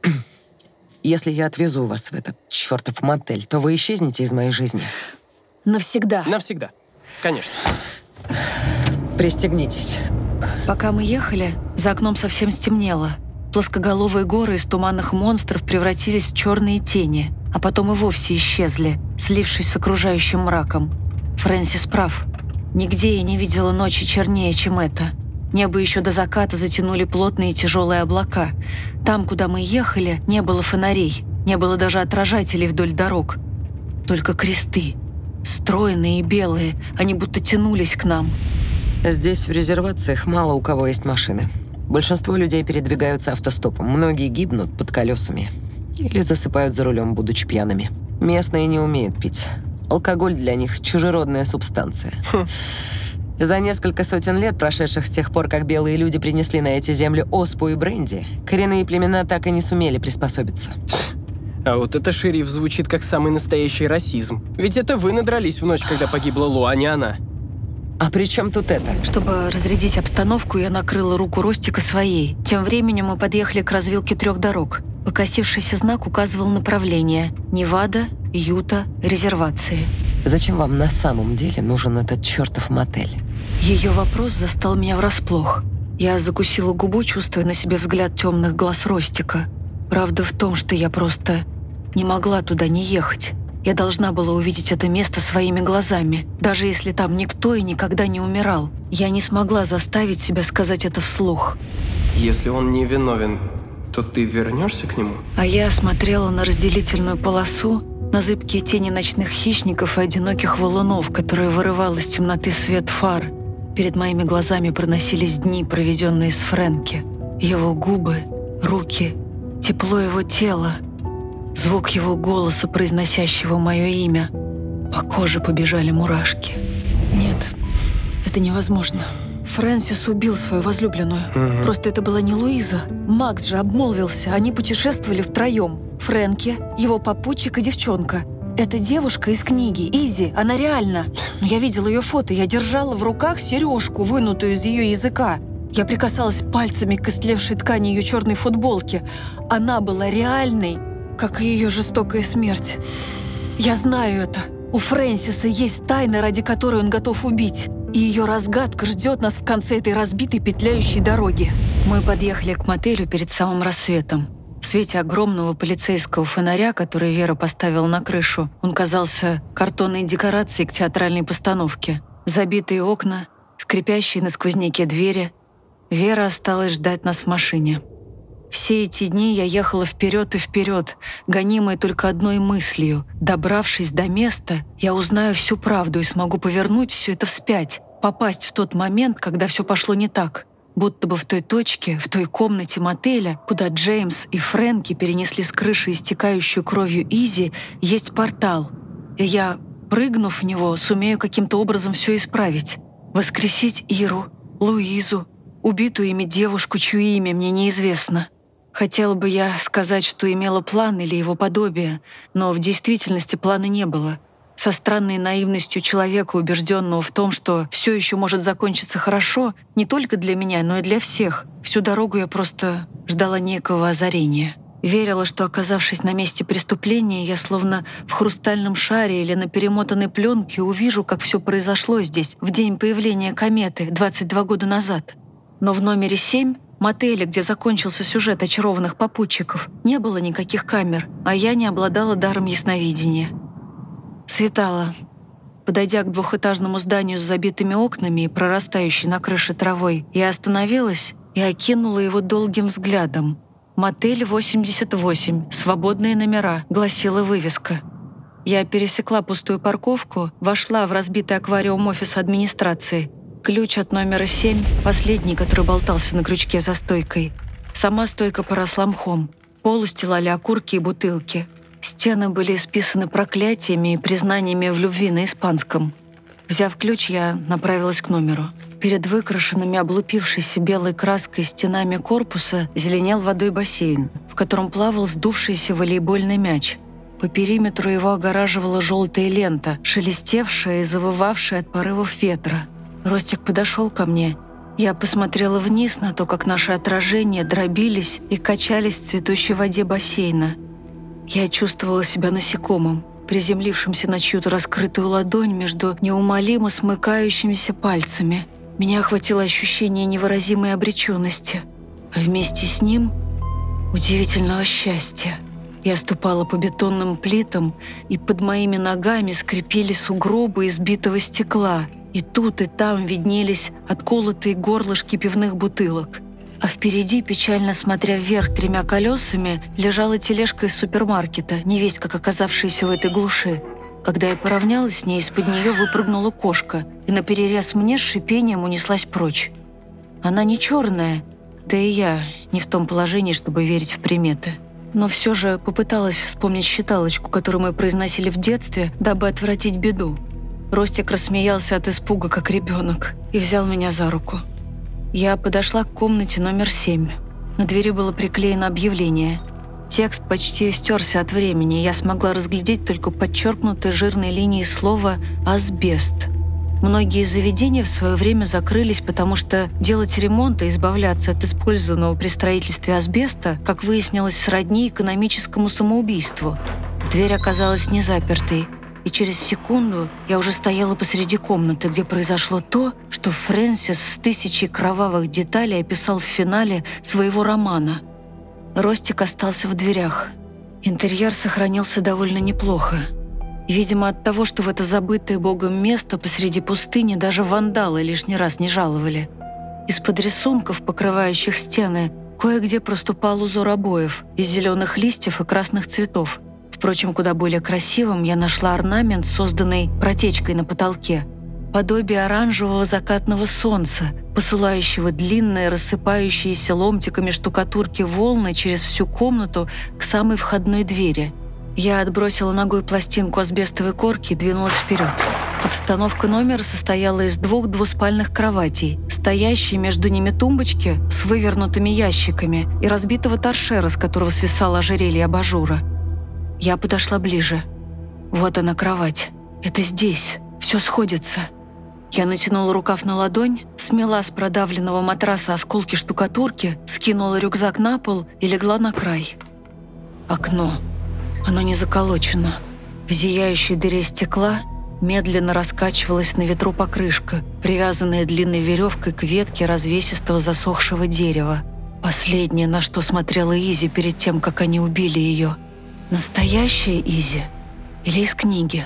Если я отвезу вас в этот чертов мотель, то вы исчезнете из моей жизни. Навсегда. Навсегда. Конечно. Пристегнитесь. Пока мы ехали, за окном совсем стемнело. Плоскоголовые горы из туманных монстров превратились в черные тени, а потом и вовсе исчезли, слившись с окружающим мраком. Фрэнсис прав. Нигде я не видела ночи чернее, чем это. Небо еще до заката затянули плотные тяжелые облака. Там, куда мы ехали, не было фонарей, не было даже отражателей вдоль дорог. Только кресты. Стройные и белые, они будто тянулись к нам. Здесь, в резервациях, мало у кого есть машины. Большинство людей передвигаются автостопом. Многие гибнут под колесами. Или засыпают за рулем, будучи пьяными. Местные не умеют пить. Алкоголь для них — чужеродная субстанция. За несколько сотен лет, прошедших с тех пор, как белые люди принесли на эти земли оспу и бренди, коренные племена так и не сумели приспособиться. А вот это шериф звучит как самый настоящий расизм. Ведь это вы надрались в ночь, когда погибла Лу, а не она. А при чем тут это? Чтобы разрядить обстановку, я накрыла руку Ростика своей. Тем временем мы подъехали к развилке трех дорог. Покосившийся знак указывал направление. Невада, Юта, резервации. Зачем вам на самом деле нужен этот чертов мотель? Ее вопрос застал меня врасплох. Я закусила губу, чувствуя на себе взгляд темных глаз Ростика. Правда в том, что я просто не могла туда не ехать. Я должна была увидеть это место своими глазами, даже если там никто и никогда не умирал. Я не смогла заставить себя сказать это вслух. Если он не виновен, то ты вернешься к нему? А я смотрела на разделительную полосу, на зыбкие тени ночных хищников и одиноких валунов, которые вырывал из темноты свет фар. Перед моими глазами проносились дни, проведенные с Фрэнки. Его губы, руки, тепло его тела, звук его голоса, произносящего мое имя. По коже побежали мурашки. Нет, это невозможно. Фрэнсис убил свою возлюбленную. Мгм. Просто это была не Луиза. Макс же обмолвился, они путешествовали втроем. Фрэнки, его попутчик и девчонка. Это девушка из книги, Изи, она реальна. Но я видела ее фото, я держала в руках сережку, вынутую из ее языка. Я прикасалась пальцами к истлевшей ткани ее черной футболки. Она была реальной, как и ее жестокая смерть. Я знаю это. У Фрэнсиса есть тайна, ради которой он готов убить. И ее разгадка ждет нас в конце этой разбитой петляющей дороги. Мы подъехали к мотелю перед самым рассветом. В свете огромного полицейского фонаря, который Вера поставила на крышу, он казался картонной декорацией к театральной постановке. Забитые окна, скрипящие на сквозняке двери. Вера осталась ждать нас в машине. Все эти дни я ехала вперед и вперед, гонимая только одной мыслью. Добравшись до места, я узнаю всю правду и смогу повернуть все это вспять, попасть в тот момент, когда все пошло не так. Будто бы в той точке, в той комнате мотеля, куда Джеймс и Фрэнки перенесли с крыши истекающую кровью Изи, есть портал. И я, прыгнув в него, сумею каким-то образом все исправить. Воскресить Иру, Луизу, убитую ими девушку, чье имя мне неизвестно. Хотела бы я сказать, что имела план или его подобие, но в действительности плана не было. Со странной наивностью человека, убежденного в том, что все еще может закончиться хорошо, не только для меня, но и для всех. Всю дорогу я просто ждала некого озарения. Верила, что, оказавшись на месте преступления, я словно в хрустальном шаре или на перемотанной пленке увижу, как все произошло здесь в день появления кометы 22 года назад. Но в номере 7, мотеле, где закончился сюжет очарованных попутчиков, не было никаких камер, а я не обладала даром ясновидения. Светало. Подойдя к двухэтажному зданию с забитыми окнами и прорастающей на крыше травой, я остановилась и окинула его долгим взглядом. «Мотель 88. Свободные номера», — гласила вывеска. Я пересекла пустую парковку, вошла в разбитый аквариум офиса администрации. Ключ от номера 7, последний, который болтался на крючке за стойкой. Сама стойка поросла мхом. Пол устилали окурки и бутылки. Стены были исписаны проклятиями и признаниями в любви на испанском. Взяв ключ, я направилась к номеру. Перед выкрашенными облупившейся белой краской стенами корпуса зеленел водой бассейн, в котором плавал сдувшийся волейбольный мяч. По периметру его огораживала желтая лента, шелестевшая и завывавшая от порывов ветра. Ростик подошел ко мне. Я посмотрела вниз на то, как наши отражения дробились и качались в цветущей воде бассейна – я чувствовала себя насекомым, приземлившимся на чью-то раскрытую ладонь между неумолимо смыкающимися пальцами. Меня охватило ощущение невыразимой обреченности, а вместе с ним — удивительного счастья. Я ступала по бетонным плитам, и под моими ногами скрипели сугробы избитого стекла, и тут и там виднелись отколотые горлышки пивных бутылок — а впереди, печально смотря вверх тремя колесами, лежала тележка из супермаркета, не весь как оказавшаяся в этой глуши. Когда я поравнялась с ней, из-под нее выпрыгнула кошка и на перерез мне с шипением унеслась прочь. Она не черная, да и я не в том положении, чтобы верить в приметы. Но все же попыталась вспомнить считалочку, которую мы произносили в детстве, дабы отвратить беду. Ростик рассмеялся от испуга, как ребенок, и взял меня за руку. Я подошла к комнате номер семь. На двери было приклеено объявление. Текст почти стерся от времени, я смогла разглядеть только подчеркнутые жирной линией слова «асбест». Многие заведения в свое время закрылись, потому что делать ремонт и избавляться от использованного при строительстве асбеста, как выяснилось, сродни экономическому самоубийству. Дверь оказалась не запертой, и через секунду я уже стояла посреди комнаты, где произошло то, что Фрэнсис с тысячей кровавых деталей описал в финале своего романа. Ростик остался в дверях. Интерьер сохранился довольно неплохо. Видимо, от того, что в это забытое богом место посреди пустыни даже вандалы лишний раз не жаловали. Из-под рисунков, покрывающих стены, кое-где проступал узор обоев из зеленых листьев и красных цветов – Впрочем, куда более красивым я нашла орнамент, созданный протечкой на потолке. Подобие оранжевого закатного солнца, посылающего длинные, рассыпающиеся ломтиками штукатурки волны через всю комнату к самой входной двери. Я отбросила ногой пластинку асбестовой корки и двинулась вперед. Обстановка номера состояла из двух двуспальных кроватей, стоящей между ними тумбочки с вывернутыми ящиками и разбитого торшера, с которого свисало ожерелье абажура. Я подошла ближе. Вот она кровать. Это здесь. Все сходится. Я натянула рукав на ладонь, смела с продавленного матраса осколки штукатурки, скинула рюкзак на пол и легла на край. Окно. Оно не заколочено. В зияющей дыре стекла медленно раскачивалась на ветру покрышка, привязанная длинной веревкой к ветке развесистого засохшего дерева. Последнее, на что смотрела Изи перед тем, как они убили ее – Настоящая Изи или из книги?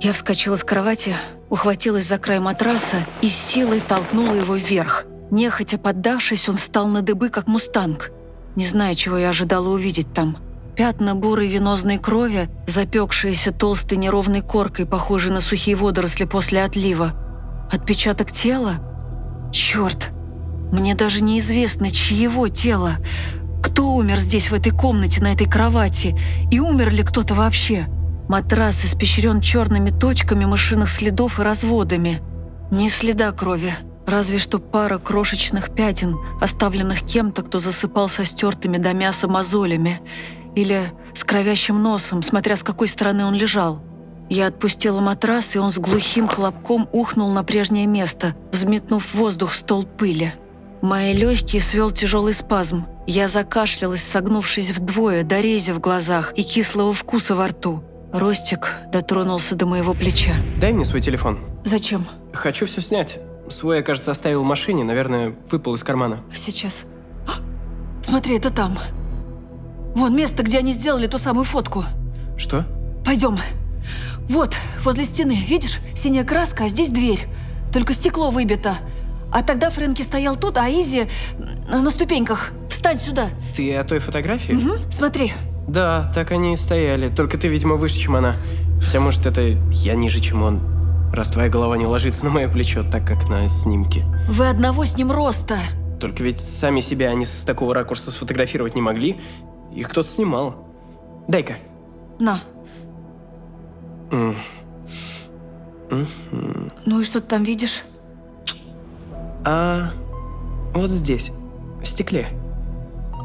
Я вскочила с кровати, ухватилась за край матраса и с силой толкнула его вверх. Нехотя поддавшись, он встал на дыбы, как мустанг. Не знаю, чего я ожидала увидеть там. Пятна бурой венозной крови, запекшиеся толстой неровной коркой, похожей на сухие водоросли после отлива. Отпечаток тела? Черт! Мне даже неизвестно, чьего тела. Кто умер здесь, в этой комнате, на этой кровати? И умер ли кто-то вообще? Матрас испещрен черными точками мышиных следов и разводами. Ни следа крови, разве что пара крошечных пятен, оставленных кем-то, кто засыпал со стертыми до мяса мозолями. Или с кровящим носом, смотря с какой стороны он лежал. Я отпустила матрас, и он с глухим хлопком ухнул на прежнее место, взметнув в воздух стол пыли. Мои легкие свел тяжелый спазм. Я закашлялась, согнувшись вдвое, до рези в глазах и кислого вкуса во рту. Ростик дотронулся до моего плеча. Дай мне свой телефон. Зачем? Хочу все снять. Свой, я, кажется, оставил в машине, наверное, выпал из кармана. Сейчас. А, смотри, это там. Вон место, где они сделали ту самую фотку. Что? Пойдем. Вот, возле стены, видишь, синяя краска, а здесь дверь. Только стекло выбито. А тогда Фрэнки стоял тут, а Изи на ступеньках. Встань сюда. Ты о той фотографии? Угу, смотри. Да, так они и стояли. Только ты, видимо, выше, чем она. Хотя, может, это я ниже, чем он. Раз твоя голова не ложится на мое плечо, так как на снимке. Вы одного с ним роста. Только ведь сами себя они с такого ракурса сфотографировать не могли. Их кто-то снимал. Дай-ка. На. Ну и что ты там видишь? А вот здесь, в стекле.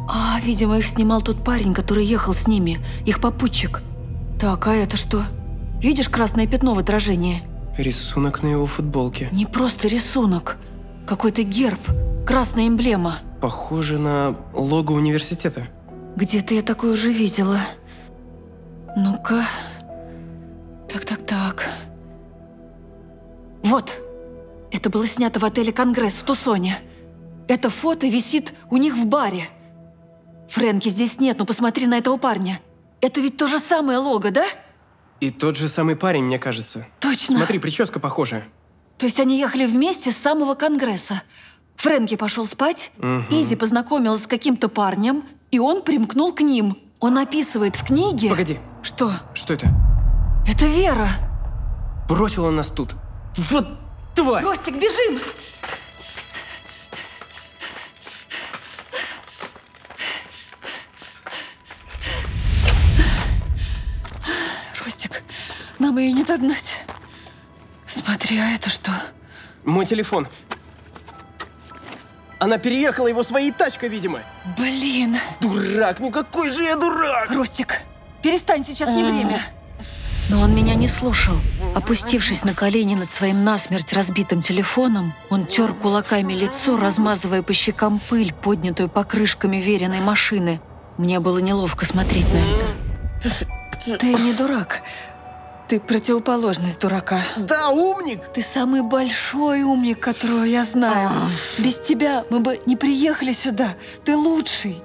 А, видимо, их снимал тот парень, который ехал с ними. Их попутчик. Так, а это что? Видишь красное пятно в отражении? Рисунок на его футболке. Не просто рисунок. Какой-то герб. Красная эмблема. Похоже на лого университета. Где-то я такое уже видела. Ну-ка. Так-так-так. Вот. Это было снято в отеле «Конгресс» в Тусоне. Это фото висит у них в баре. Фрэнки здесь нет, но посмотри на этого парня. Это ведь то же самое лого, да? И тот же самый парень, мне кажется. Точно. Смотри, прическа похожая. То есть они ехали вместе с самого Конгресса. Фрэнки пошел спать, Мгм. Изи познакомилась с каким-то парнем, и он примкнул к ним. Он описывает в книге... Погоди. Что? Что это? Это Вера. Бросил он нас тут. Вот тварь! Ростик, бежим! Ростик, нам ее не догнать. Смотри, а это что? Мой телефон. Она переехала его своей тачкой, видимо. Блин. Дурак, ну какой же я дурак! Ростик, перестань, сейчас не время. Но он меня не слушал. Опустившись на колени над своим насмерть разбитым телефоном, он тер кулаками лицо, размазывая по щекам пыль, поднятую покрышками веренной машины. Мне было неловко смотреть на это. Ты не дурак. Ты противоположность дурака. Да, умник! Ты самый большой умник, которого я знаю. Без тебя мы бы не приехали сюда. Ты лучший.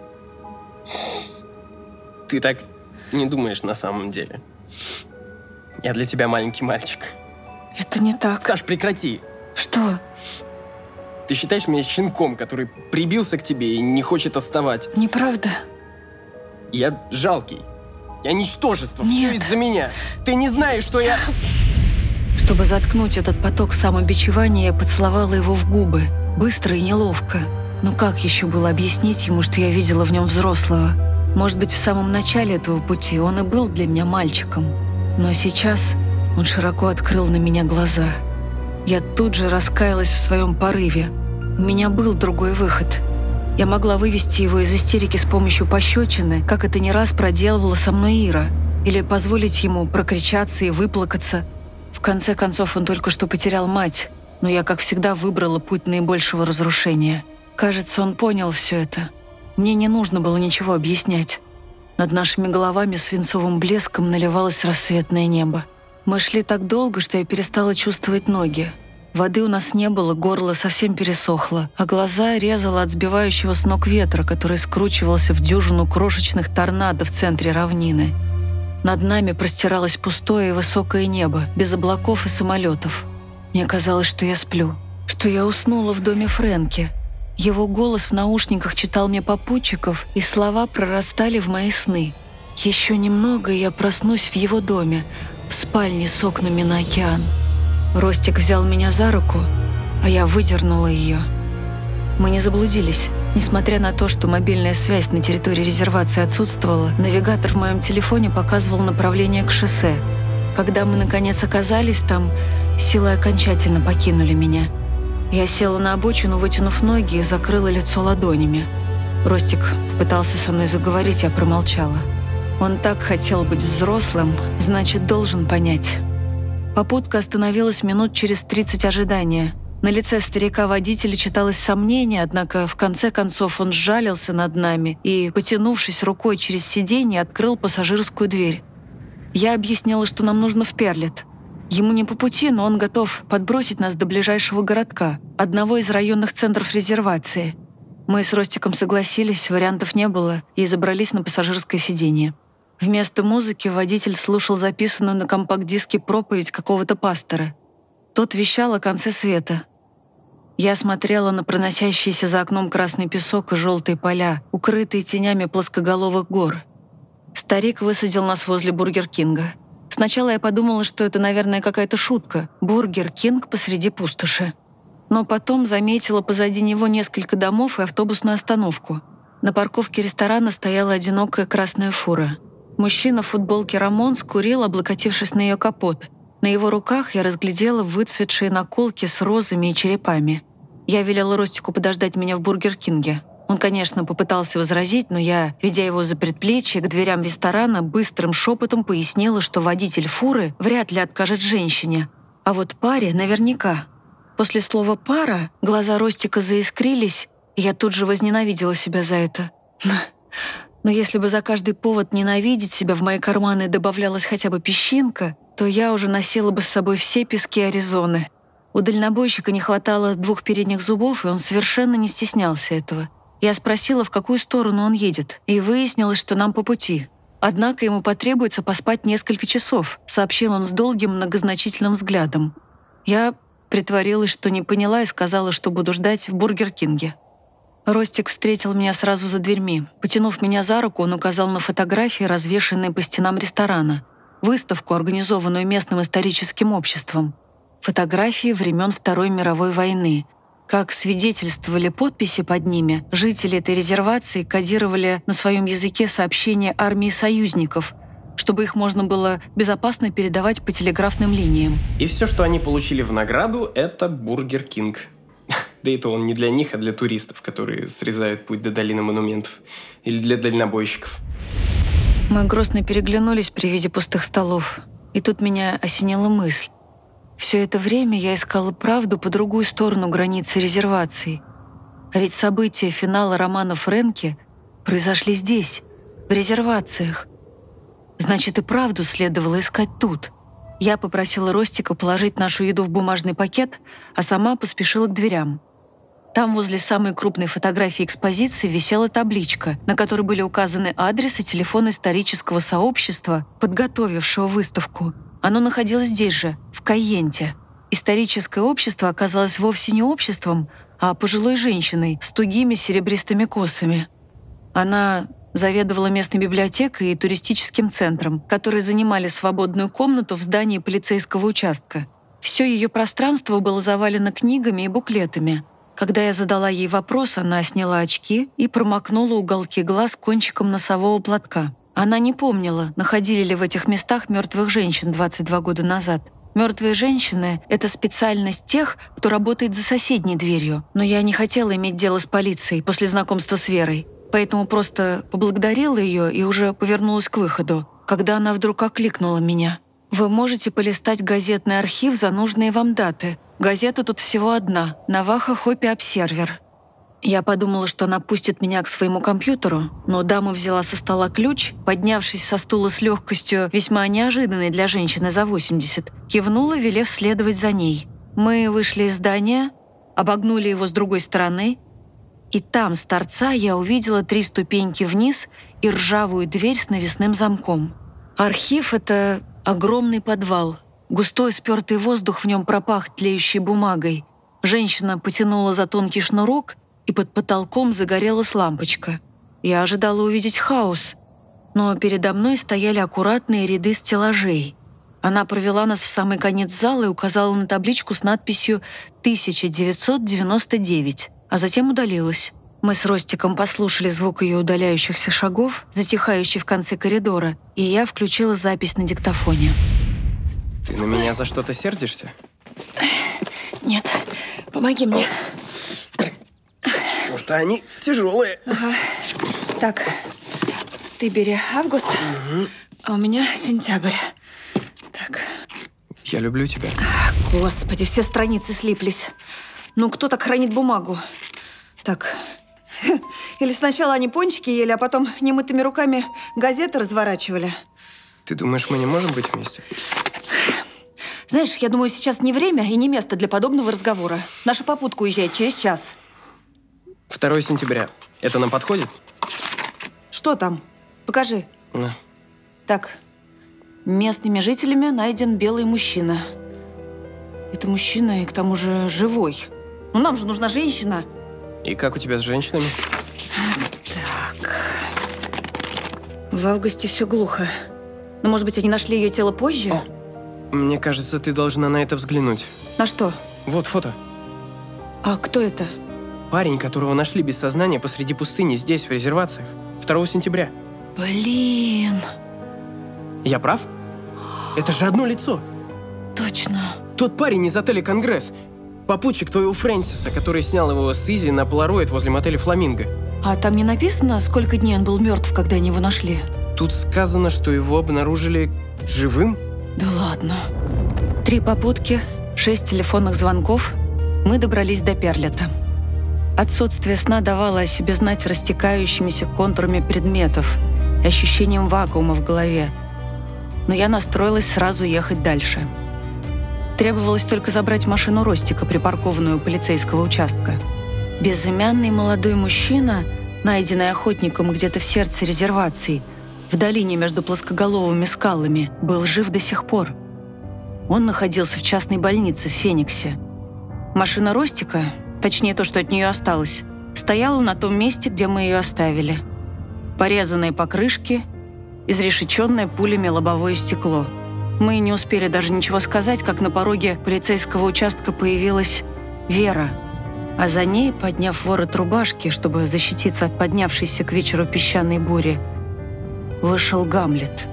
Ты так не думаешь на самом деле. Я для тебя маленький мальчик. Это не так. Саш, прекрати. Что? Ты считаешь меня щенком, который прибился к тебе и не хочет отставать. Неправда. Я жалкий. Я ничтожество. Нет. Все из-за меня. Ты не знаешь, что я... Чтобы заткнуть этот поток самобичевания, я поцеловала его в губы. Быстро и неловко. Но как еще было объяснить ему, что я видела в нем взрослого? Может быть, в самом начале этого пути он и был для меня мальчиком. Но сейчас он широко открыл на меня глаза. Я тут же раскаялась в своем порыве. У меня был другой выход. Я могла вывести его из истерики с помощью пощечины, как это не раз проделывала со мной Ира, или позволить ему прокричаться и выплакаться. В конце концов, он только что потерял мать, но я, как всегда, выбрала путь наибольшего разрушения. Кажется, он понял все это. Мне не нужно было ничего объяснять. Над нашими головами свинцовым блеском наливалось рассветное небо. Мы шли так долго, что я перестала чувствовать ноги. Воды у нас не было, горло совсем пересохло, а глаза резало от сбивающего с ног ветра, который скручивался в дюжину крошечных торнадо в центре равнины. Над нами простиралось пустое и высокое небо, без облаков и самолетов. Мне казалось, что я сплю, что я уснула в доме Фрэнки. Его голос в наушниках читал мне попутчиков, и слова прорастали в мои сны. Еще немного, и я проснусь в его доме, в спальне с окнами на океан. Ростик взял меня за руку, а я выдернула ее. Мы не заблудились. Несмотря на то, что мобильная связь на территории резервации отсутствовала, навигатор в моем телефоне показывал направление к шоссе. Когда мы, наконец, оказались там, силы окончательно покинули меня. Я села на обочину, вытянув ноги и закрыла лицо ладонями. Ростик пытался со мной заговорить, я промолчала. Он так хотел быть взрослым, значит, должен понять. Попутка остановилась минут через 30 ожидания. На лице старика-водителя читалось сомнение, однако в конце концов он сжалился над нами и, потянувшись рукой через сиденье, открыл пассажирскую дверь. Я объяснила, что нам нужно в Перлет. Ему не по пути, но он готов подбросить нас до ближайшего городка, одного из районных центров резервации. Мы с Ростиком согласились, вариантов не было, и забрались на пассажирское сиденье. Вместо музыки водитель слушал записанную на компакт-диске проповедь какого-то пастора. Тот вещал о конце света. Я смотрела на проносящийся за окном красный песок и желтые поля, укрытые тенями плоскоголовых гор. Старик высадил нас возле Бургер Кинга. Сначала я подумала, что это, наверное, какая-то шутка. Бургер Кинг посреди пустоши. Но потом заметила позади него несколько домов и автобусную остановку. На парковке ресторана стояла одинокая красная фура. Мужчина в футболке Рамон скурил, облокотившись на ее капот. На его руках я разглядела выцветшие наколки с розами и черепами. Я велела Ростику подождать меня в Бургер Кинге. Он, конечно, попытался возразить, но я, ведя его за предплечье к дверям ресторана, быстрым шепотом пояснила, что водитель фуры вряд ли откажет женщине. А вот паре наверняка. После слова «пара» глаза Ростика заискрились, и я тут же возненавидела себя за это. Но если бы за каждый повод ненавидеть себя в мои карманы добавлялась хотя бы песчинка, то я уже носила бы с собой все пески Аризоны. У дальнобойщика не хватало двух передних зубов, и он совершенно не стеснялся этого. Я спросила, в какую сторону он едет, и выяснилось, что нам по пути. Однако ему потребуется поспать несколько часов, сообщил он с долгим многозначительным взглядом. Я притворилась, что не поняла и сказала, что буду ждать в Бургер Кинге. Ростик встретил меня сразу за дверьми. Потянув меня за руку, он указал на фотографии, развешанные по стенам ресторана. Выставку, организованную местным историческим обществом. Фотографии времен Второй мировой войны. Как свидетельствовали подписи под ними, жители этой резервации кодировали на своем языке сообщения армии союзников, чтобы их можно было безопасно передавать по телеграфным линиям. И все, что они получили в награду, это Бургер Кинг. Да и то он не для них, а для туристов, которые срезают путь до долины монументов. Или для дальнобойщиков. Мы грустно переглянулись при виде пустых столов. И тут меня осенила мысль. Все это время я искала правду по другую сторону границы резервации. А ведь события финала романа Фрэнки произошли здесь, в резервациях. Значит, и правду следовало искать тут. Я попросила Ростика положить нашу еду в бумажный пакет, а сама поспешила к дверям. Там возле самой крупной фотографии экспозиции висела табличка, на которой были указаны адрес и телефон исторического сообщества, подготовившего выставку. Оно находилось здесь же, в Кайенте. Историческое общество оказалось вовсе не обществом, а пожилой женщиной с тугими серебристыми косами. Она заведовала местной библиотекой и туристическим центром, которые занимали свободную комнату в здании полицейского участка. Все ее пространство было завалено книгами и буклетами – когда я задала ей вопрос, она сняла очки и промокнула уголки глаз кончиком носового платка. Она не помнила, находили ли в этих местах мертвых женщин 22 года назад. Мертвые женщины – это специальность тех, кто работает за соседней дверью. Но я не хотела иметь дело с полицией после знакомства с Верой. Поэтому просто поблагодарила ее и уже повернулась к выходу, когда она вдруг окликнула меня. «Вы можете полистать газетный архив за нужные вам даты», Газета тут всего одна – Наваха Хоппи Обсервер. Я подумала, что она пустит меня к своему компьютеру, но дама взяла со стола ключ, поднявшись со стула с легкостью, весьма неожиданной для женщины за 80, кивнула, велев следовать за ней. Мы вышли из здания, обогнули его с другой стороны, и там, с торца, я увидела три ступеньки вниз и ржавую дверь с навесным замком. Архив — это огромный подвал — Густой спертый воздух в нем пропах тлеющей бумагой. Женщина потянула за тонкий шнурок, и под потолком загорелась лампочка. Я ожидала увидеть хаос, но передо мной стояли аккуратные ряды стеллажей. Она провела нас в самый конец зала и указала на табличку с надписью «1999», а затем удалилась. Мы с Ростиком послушали звук ее удаляющихся шагов, затихающий в конце коридора, и я включила запись на диктофоне. Ты на меня за что-то сердишься? Нет, помоги мне. Черт, они тяжелые. Ага. Так, ты бери август, угу. а у меня сентябрь. Так. Я люблю тебя. Господи, все страницы слиплись. Ну, кто так хранит бумагу? Так. Или сначала они пончики ели, а потом немытыми руками газеты разворачивали. Ты думаешь, мы не можем быть вместе? Знаешь, я думаю, сейчас не время и не место для подобного разговора. Наша попутка уезжает через час. 2 сентября. Это нам подходит? Что там? Покажи. На. Так, местными жителями найден белый мужчина. Это мужчина и к тому же живой. Ну нам же нужна женщина. И как у тебя с женщинами? В августе все глухо. Но, может быть, они нашли ее тело позже? Мне кажется, ты должна на это взглянуть. На что? Вот фото. А кто это? Парень, которого нашли без сознания посреди пустыни здесь, в резервациях. 2 сентября. Блин, Я прав? Это же одно лицо. точно. Тот парень из отеля «Конгресс». Попутчик твоего Фрэнсиса, который снял его с Изи на полароид возле мотеля «Фламинго». А там не написано, сколько дней он был мертв, когда они его нашли? Тут сказано, что его обнаружили живым. Да ладно. Три попутки, шесть телефонных звонков. Мы добрались до Перлета. Отсутствие сна давало о себе знать растекающимися контурами предметов и ощущением вакуума в голове. Но я настроилась сразу ехать дальше. Требовалось только забрать машину Ростика, припаркованную у полицейского участка. Безымянный молодой мужчина, найденный охотником где-то в сердце резервации, в долине между плоскоголовыми скалами, был жив до сих пор. Он находился в частной больнице в Фениксе. Машина Ростика, точнее то, что от нее осталось, стояла на том месте, где мы ее оставили. Порезанные покрышки, изрешеченное пулями лобовое стекло. Мы не успели даже ничего сказать, как на пороге полицейского участка появилась Вера, а за ней, подняв ворот рубашки, чтобы защититься от поднявшейся к вечеру песчаной бури, вышел Гамлет.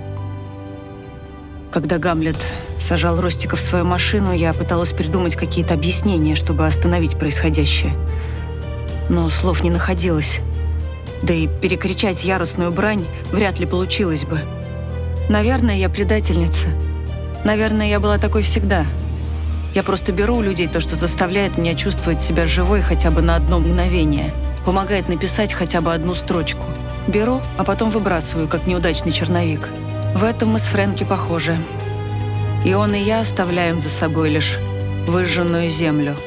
Когда Гамлет сажал Ростика в свою машину, я пыталась придумать какие-то объяснения, чтобы остановить происходящее. Но слов не находилось. Да и перекричать яростную брань вряд ли получилось бы. Наверное, я предательница. Наверное, я была такой всегда. Я просто беру у людей то, что заставляет меня чувствовать себя живой хотя бы на одно мгновение. Помогает написать хотя бы одну строчку. Беру, а потом выбрасываю, как неудачный черновик. В этом мы с Фрэнки похожи. И он, и я оставляем за собой лишь выжженную землю –